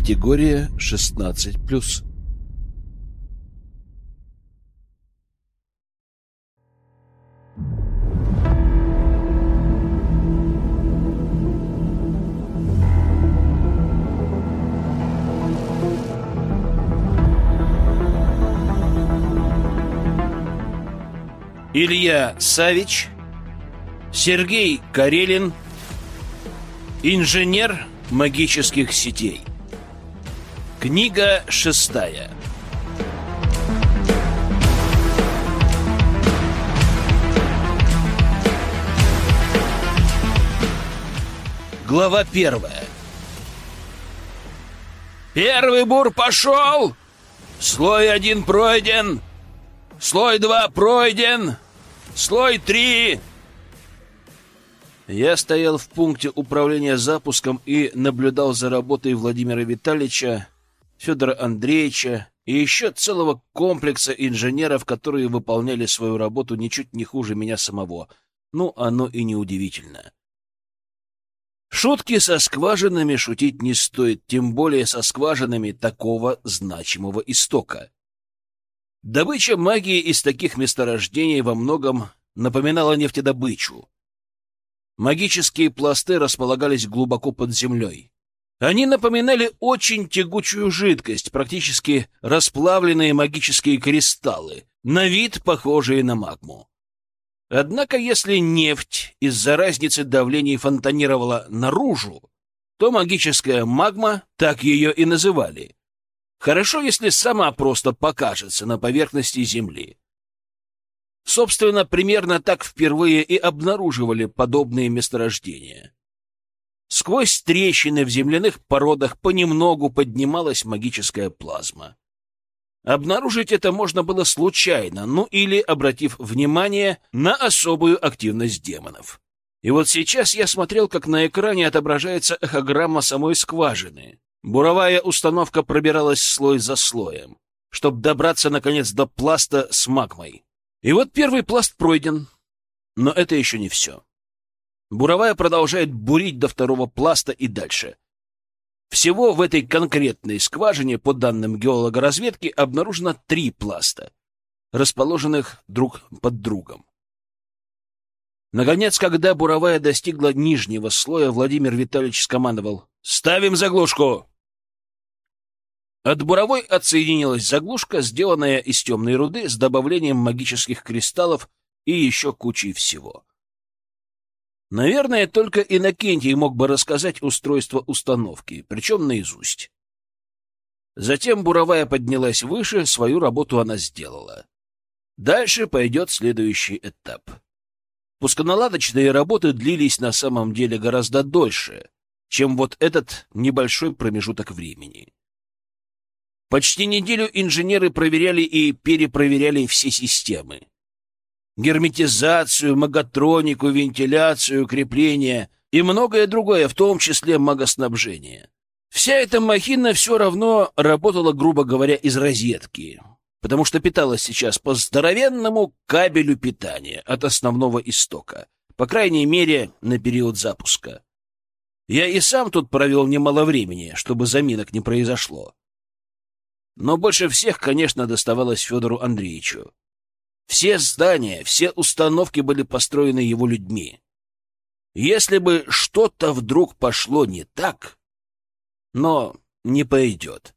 Категория 16+. Илья Савич, Сергей Карелин, инженер магических сетей. Книга шестая. Глава первая. Первый бур пошел! Слой один пройден! Слой два пройден! Слой три!» Я стоял в пункте управления запуском и наблюдал за работой Владимира Витальевича, Федора Андреевича и еще целого комплекса инженеров, которые выполняли свою работу ничуть не хуже меня самого. Ну, оно и неудивительно. Шутки со скважинами шутить не стоит, тем более со скважинами такого значимого истока. Добыча магии из таких месторождений во многом напоминала нефтедобычу. Магические пласты располагались глубоко под землей. Они напоминали очень тягучую жидкость, практически расплавленные магические кристаллы, на вид похожие на магму. Однако, если нефть из-за разницы давлений фонтанировала наружу, то магическая магма, так ее и называли, Хорошо, если сама просто покажется на поверхности Земли. Собственно, примерно так впервые и обнаруживали подобные месторождения. Сквозь трещины в земляных породах понемногу поднималась магическая плазма. Обнаружить это можно было случайно, ну или обратив внимание на особую активность демонов. И вот сейчас я смотрел, как на экране отображается эхограмма самой скважины. Буровая установка пробиралась слой за слоем, чтобы добраться, наконец, до пласта с магмой. И вот первый пласт пройден, но это еще не все. Буровая продолжает бурить до второго пласта и дальше. Всего в этой конкретной скважине, по данным геологоразведки, обнаружено три пласта, расположенных друг под другом. Наконец, когда буровая достигла нижнего слоя, Владимир Витальевич скомандовал «Ставим заглушку!» От буровой отсоединилась заглушка, сделанная из темной руды с добавлением магических кристаллов и еще кучей всего. Наверное, только Иннокентий мог бы рассказать устройство установки, причем наизусть. Затем буровая поднялась выше, свою работу она сделала. Дальше пойдет следующий этап. Пусконаладочные работы длились на самом деле гораздо дольше, чем вот этот небольшой промежуток времени. Почти неделю инженеры проверяли и перепроверяли все системы. Герметизацию, маготронику, вентиляцию, крепление и многое другое, в том числе магоснабжение. Вся эта махина все равно работала, грубо говоря, из розетки, потому что питалась сейчас по здоровенному кабелю питания от основного истока, по крайней мере, на период запуска. Я и сам тут провел немало времени, чтобы заминок не произошло. Но больше всех, конечно, доставалось Федору Андреевичу. Все здания, все установки были построены его людьми. Если бы что-то вдруг пошло не так, но не пойдет.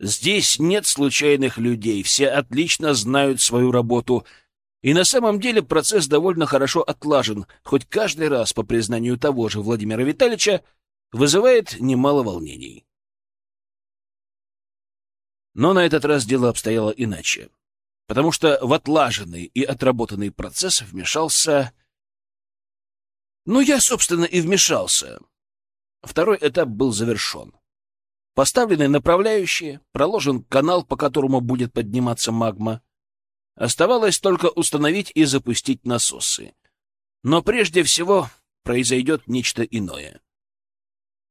Здесь нет случайных людей, все отлично знают свою работу, и на самом деле процесс довольно хорошо отлажен, хоть каждый раз, по признанию того же Владимира Витальевича, вызывает немало волнений. Но на этот раз дело обстояло иначе, потому что в отлаженный и отработанный процесс вмешался... Ну, я, собственно, и вмешался. Второй этап был завершен. Поставлены направляющие, проложен канал, по которому будет подниматься магма. Оставалось только установить и запустить насосы. Но прежде всего произойдет нечто иное.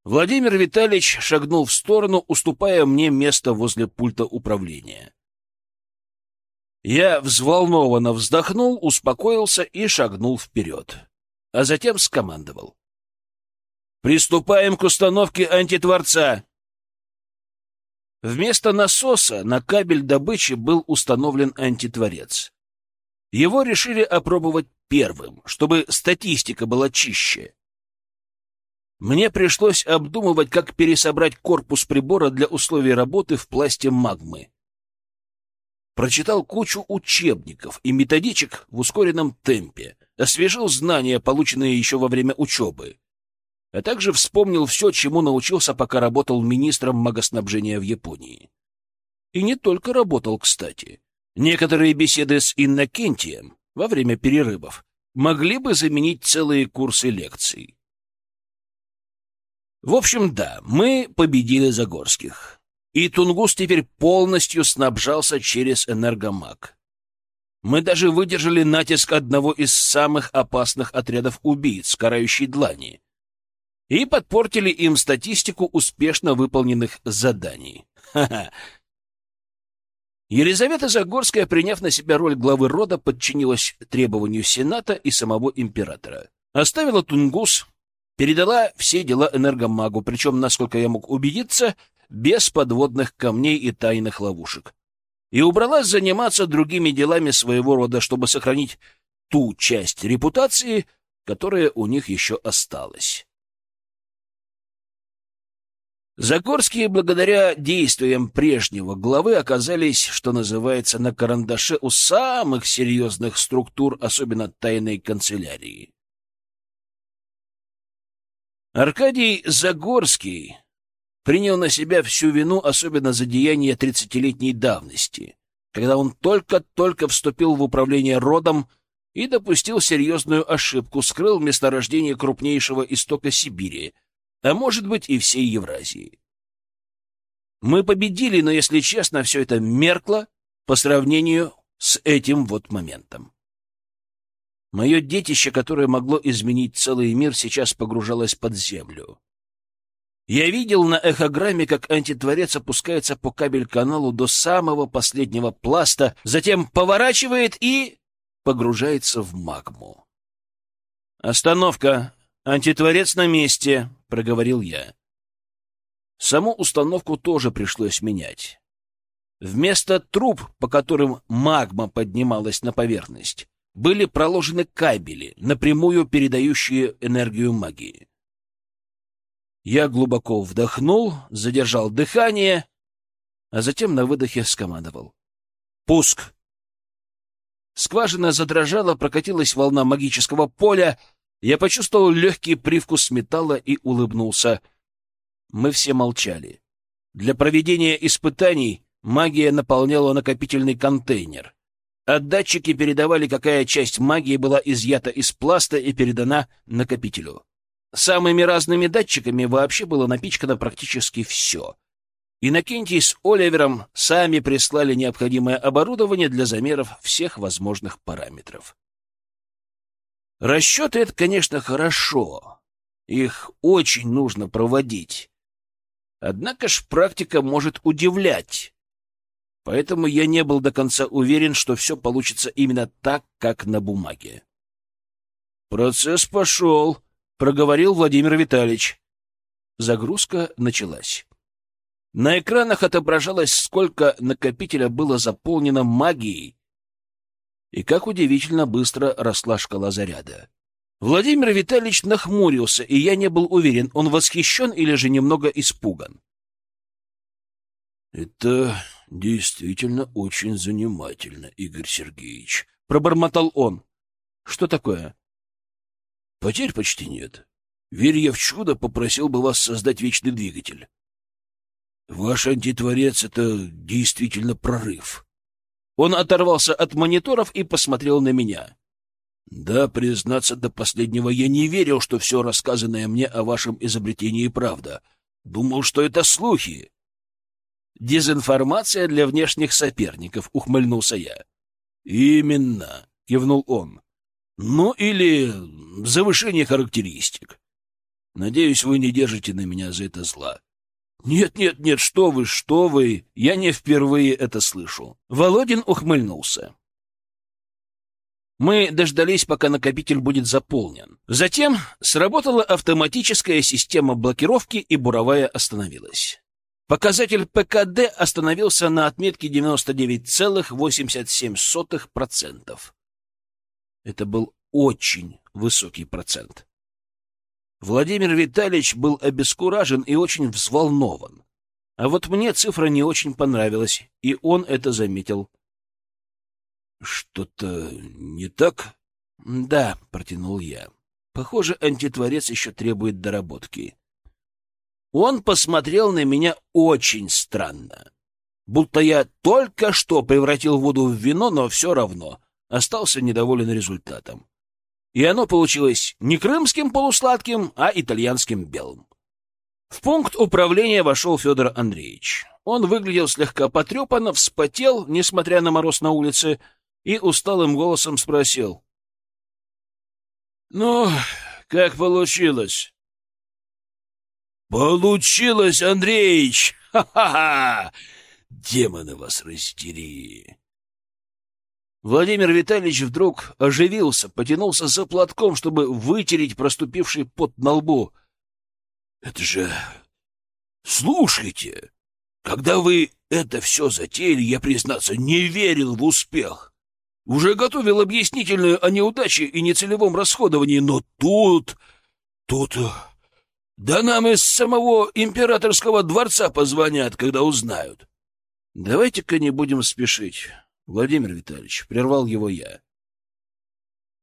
Владимир Витальевич шагнул в сторону, уступая мне место возле пульта управления. Я взволнованно вздохнул, успокоился и шагнул вперед, а затем скомандовал. «Приступаем к установке антитворца!» Вместо насоса на кабель добычи был установлен антитворец. Его решили опробовать первым, чтобы статистика была чище. Мне пришлось обдумывать, как пересобрать корпус прибора для условий работы в пласте магмы. Прочитал кучу учебников и методичек в ускоренном темпе, освежил знания, полученные еще во время учебы, а также вспомнил все, чему научился, пока работал министром магоснабжения в Японии. И не только работал, кстати. Некоторые беседы с Иннокентием во время перерывов могли бы заменить целые курсы лекций. В общем, да, мы победили Загорских. И Тунгус теперь полностью снабжался через энергомаг. Мы даже выдержали натиск одного из самых опасных отрядов убийц, карающей длани, и подпортили им статистику успешно выполненных заданий. Ха-ха! Елизавета Загорская, приняв на себя роль главы рода, подчинилась требованию Сената и самого императора. Оставила Тунгус, передала все дела энергомагу, причем, насколько я мог убедиться, без подводных камней и тайных ловушек. И убралась заниматься другими делами своего рода, чтобы сохранить ту часть репутации, которая у них еще осталась. Загорские, благодаря действиям прежнего главы, оказались, что называется, на карандаше у самых серьезных структур, особенно тайной канцелярии. Аркадий Загорский принял на себя всю вину, особенно за деяния тридцатилетней давности, когда он только-только вступил в управление родом и допустил серьезную ошибку, скрыл месторождение крупнейшего истока Сибири, а может быть и всей Евразии. Мы победили, но, если честно, все это меркло по сравнению с этим вот моментом. Мое детище, которое могло изменить целый мир, сейчас погружалось под землю. Я видел на эхограмме, как антитворец опускается по кабель-каналу до самого последнего пласта, затем поворачивает и погружается в магму. «Остановка! Антитворец на месте!» — проговорил я. Саму установку тоже пришлось менять. Вместо труб, по которым магма поднималась на поверхность, были проложены кабели, напрямую передающие энергию магии. Я глубоко вдохнул, задержал дыхание, а затем на выдохе скомандовал. «Пуск!» Скважина задрожала, прокатилась волна магического поля. Я почувствовал легкий привкус металла и улыбнулся. Мы все молчали. Для проведения испытаний магия наполняла накопительный контейнер а датчики передавали, какая часть магии была изъята из пласта и передана накопителю. Самыми разными датчиками вообще было напичкано практически все. Иннокентий с Оливером сами прислали необходимое оборудование для замеров всех возможных параметров. Расчеты — это, конечно, хорошо. Их очень нужно проводить. Однако ж практика может удивлять. Поэтому я не был до конца уверен, что все получится именно так, как на бумаге. «Процесс пошел», — проговорил Владимир Витальевич. Загрузка началась. На экранах отображалось, сколько накопителя было заполнено магией, и как удивительно быстро росла шкала заряда. Владимир Витальевич нахмурился, и я не был уверен, он восхищен или же немного испуган. «Это действительно очень занимательно, Игорь Сергеевич», — пробормотал он. «Что такое?» «Потерь почти нет. Верь я в чудо, попросил бы вас создать вечный двигатель. Ваш антитворец — это действительно прорыв». Он оторвался от мониторов и посмотрел на меня. «Да, признаться, до последнего я не верил, что все рассказанное мне о вашем изобретении правда. Думал, что это слухи. Дезинформация для внешних соперников, ухмыльнулся я. Именно, кивнул он. Ну или завышение характеристик. Надеюсь, вы не держите на меня за это зла. Нет, нет, нет, что вы, что вы? Я не впервые это слышу. Володин ухмыльнулся. Мы дождались, пока накопитель будет заполнен. Затем сработала автоматическая система блокировки, и буровая остановилась. Показатель ПКД остановился на отметке 99,87%. Это был очень высокий процент. Владимир Витальевич был обескуражен и очень взволнован. А вот мне цифра не очень понравилась, и он это заметил. «Что-то не так?» «Да», — протянул я. «Похоже, антитворец еще требует доработки». Он посмотрел на меня очень странно. Будто я только что превратил воду в вино, но все равно остался недоволен результатом и оно получилось не крымским полусладким, а итальянским белым. В пункт управления вошел Федор Андреевич. Он выглядел слегка потрепанно, вспотел, несмотря на мороз на улице, и усталым голосом спросил. — Ну, как получилось? — Получилось, Андреич! Ха-ха-ха! Демоны вас растери! Владимир Витальевич вдруг оживился, потянулся за платком, чтобы вытереть проступивший пот на лбу. — Это же... Слушайте, когда вы это все затеяли, я, признаться, не верил в успех. Уже готовил объяснительную о неудаче и нецелевом расходовании, но тут... тут... Да нам из самого императорского дворца позвонят, когда узнают. Давайте-ка не будем спешить. Владимир Витальевич, прервал его я.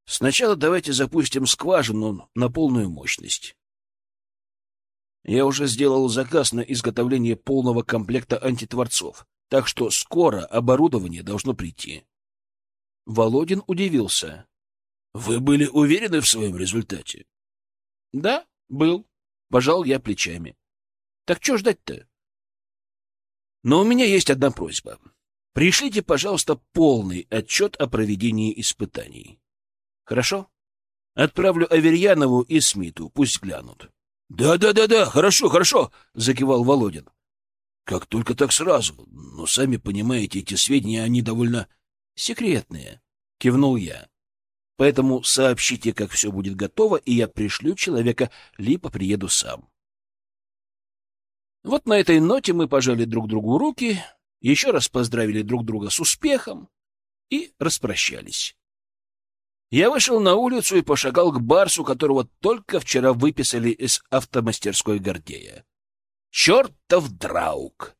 Сначала давайте запустим скважину на полную мощность. Я уже сделал заказ на изготовление полного комплекта антитворцов, так что скоро оборудование должно прийти. Володин удивился. — Вы были уверены в своем результате? — Да, был. Пожал я плечами. — Так что ждать-то? Но у меня есть одна просьба. Пришлите, пожалуйста, полный отчет о проведении испытаний. Хорошо? Отправлю Аверьянову и Смиту, пусть глянут. Да, да, да, да, хорошо, хорошо, закивал Володин. Как только так сразу. Но сами понимаете, эти сведения, они довольно секретные, кивнул я. Поэтому сообщите, как все будет готово, и я пришлю человека, либо приеду сам. Вот на этой ноте мы пожали друг другу руки, еще раз поздравили друг друга с успехом и распрощались. Я вышел на улицу и пошагал к Барсу, которого только вчера выписали из автомастерской Гордея. Чертов драук!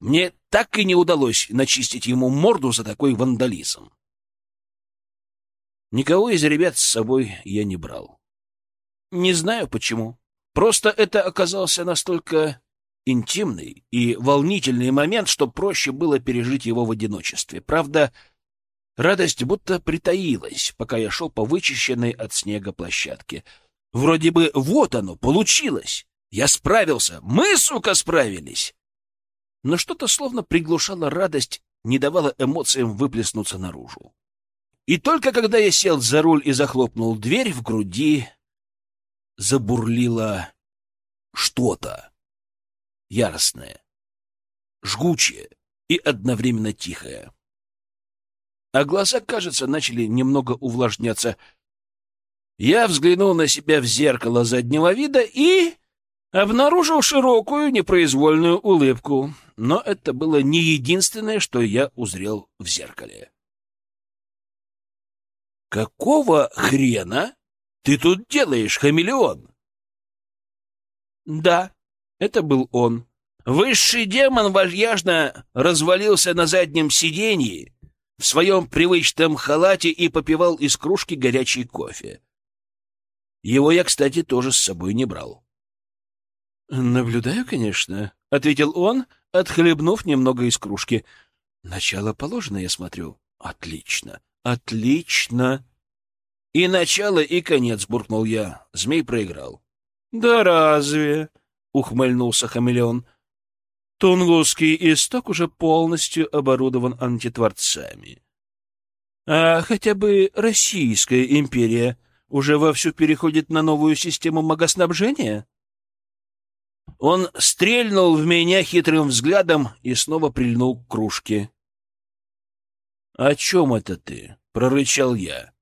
Мне так и не удалось начистить ему морду за такой вандализм. Никого из ребят с собой я не брал. Не знаю почему. Просто это оказался настолько интимный и волнительный момент, что проще было пережить его в одиночестве. Правда, радость будто притаилась, пока я шел по вычищенной от снега площадке. Вроде бы вот оно, получилось. Я справился. Мы, сука, справились. Но что-то словно приглушало радость, не давало эмоциям выплеснуться наружу. И только когда я сел за руль и захлопнул дверь, в груди забурлило что-то яростное, жгучее и одновременно тихое. А глаза, кажется, начали немного увлажняться. Я взглянул на себя в зеркало заднего вида и обнаружил широкую непроизвольную улыбку. Но это было не единственное, что я узрел в зеркале. «Какого хрена ты тут делаешь, хамелеон?» «Да», это был он. Высший демон вальяжно развалился на заднем сиденье в своем привычном халате и попивал из кружки горячий кофе. Его я, кстати, тоже с собой не брал. «Наблюдаю, конечно», — ответил он, отхлебнув немного из кружки. «Начало положено, я смотрю. Отлично, отлично». «И начало, и конец», — буркнул я. Змей проиграл. «Да разве?» Ухмыльнулся хамелеон. Тунгусский исток уже полностью оборудован антитворцами. А хотя бы Российская империя уже вовсю переходит на новую систему магоснабжения? Он стрельнул в меня хитрым взглядом и снова прильнул к кружке. — О чем это ты? — прорычал я.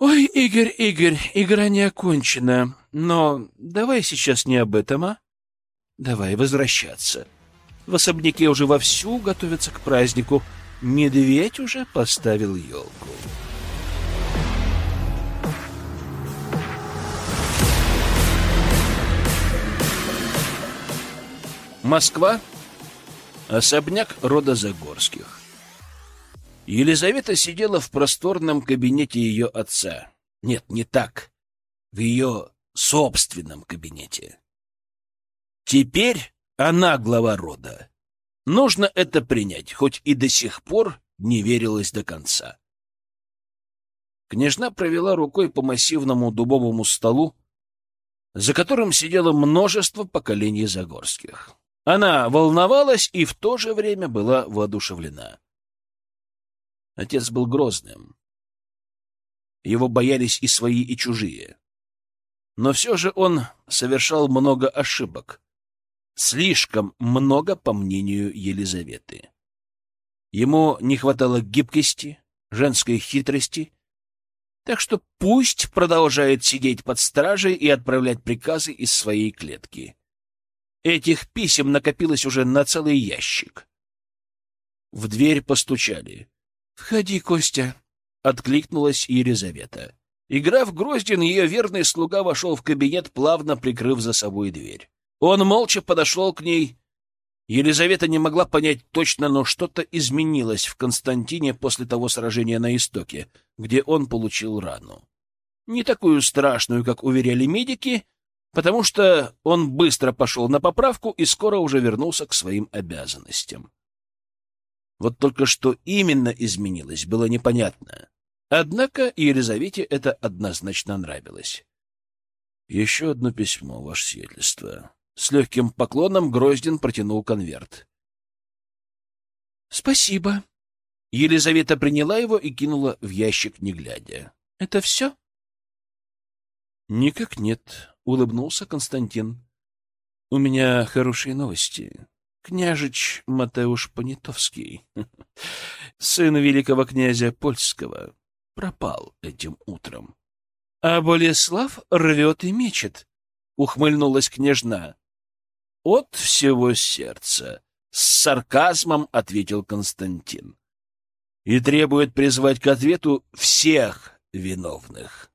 «Ой, Игорь, Игорь, игра не окончена, но давай сейчас не об этом, а? Давай возвращаться. В особняке уже вовсю готовятся к празднику. Медведь уже поставил елку. Москва. Особняк рода Загорских. Елизавета сидела в просторном кабинете ее отца. Нет, не так. В ее собственном кабинете. Теперь она глава рода. Нужно это принять, хоть и до сих пор не верилось до конца. Княжна провела рукой по массивному дубовому столу, за которым сидело множество поколений Загорских. Она волновалась и в то же время была воодушевлена. Отец был грозным. Его боялись и свои, и чужие. Но все же он совершал много ошибок. Слишком много, по мнению Елизаветы. Ему не хватало гибкости, женской хитрости, так что пусть продолжает сидеть под стражей и отправлять приказы из своей клетки. Этих писем накопилось уже на целый ящик. В дверь постучали. «Входи, Костя!» — откликнулась Елизавета. Играв Гроздин, ее верный слуга вошел в кабинет, плавно прикрыв за собой дверь. Он молча подошел к ней. Елизавета не могла понять точно, но что-то изменилось в Константине после того сражения на Истоке, где он получил рану. Не такую страшную, как уверяли медики, потому что он быстро пошел на поправку и скоро уже вернулся к своим обязанностям. Вот только что именно изменилось, было непонятно. Однако Елизавете это однозначно нравилось. «Еще одно письмо, ваше сиятельство». С легким поклоном Гроздин протянул конверт. «Спасибо». Елизавета приняла его и кинула в ящик, не глядя. «Это все?» «Никак нет», — улыбнулся Константин. «У меня хорошие новости. Княжич Матеуш Понятовский, сын великого князя Польского, пропал этим утром. А Болеслав рвет и мечет, — ухмыльнулась княжна. — От всего сердца, — с сарказмом ответил Константин. — И требует призвать к ответу всех виновных.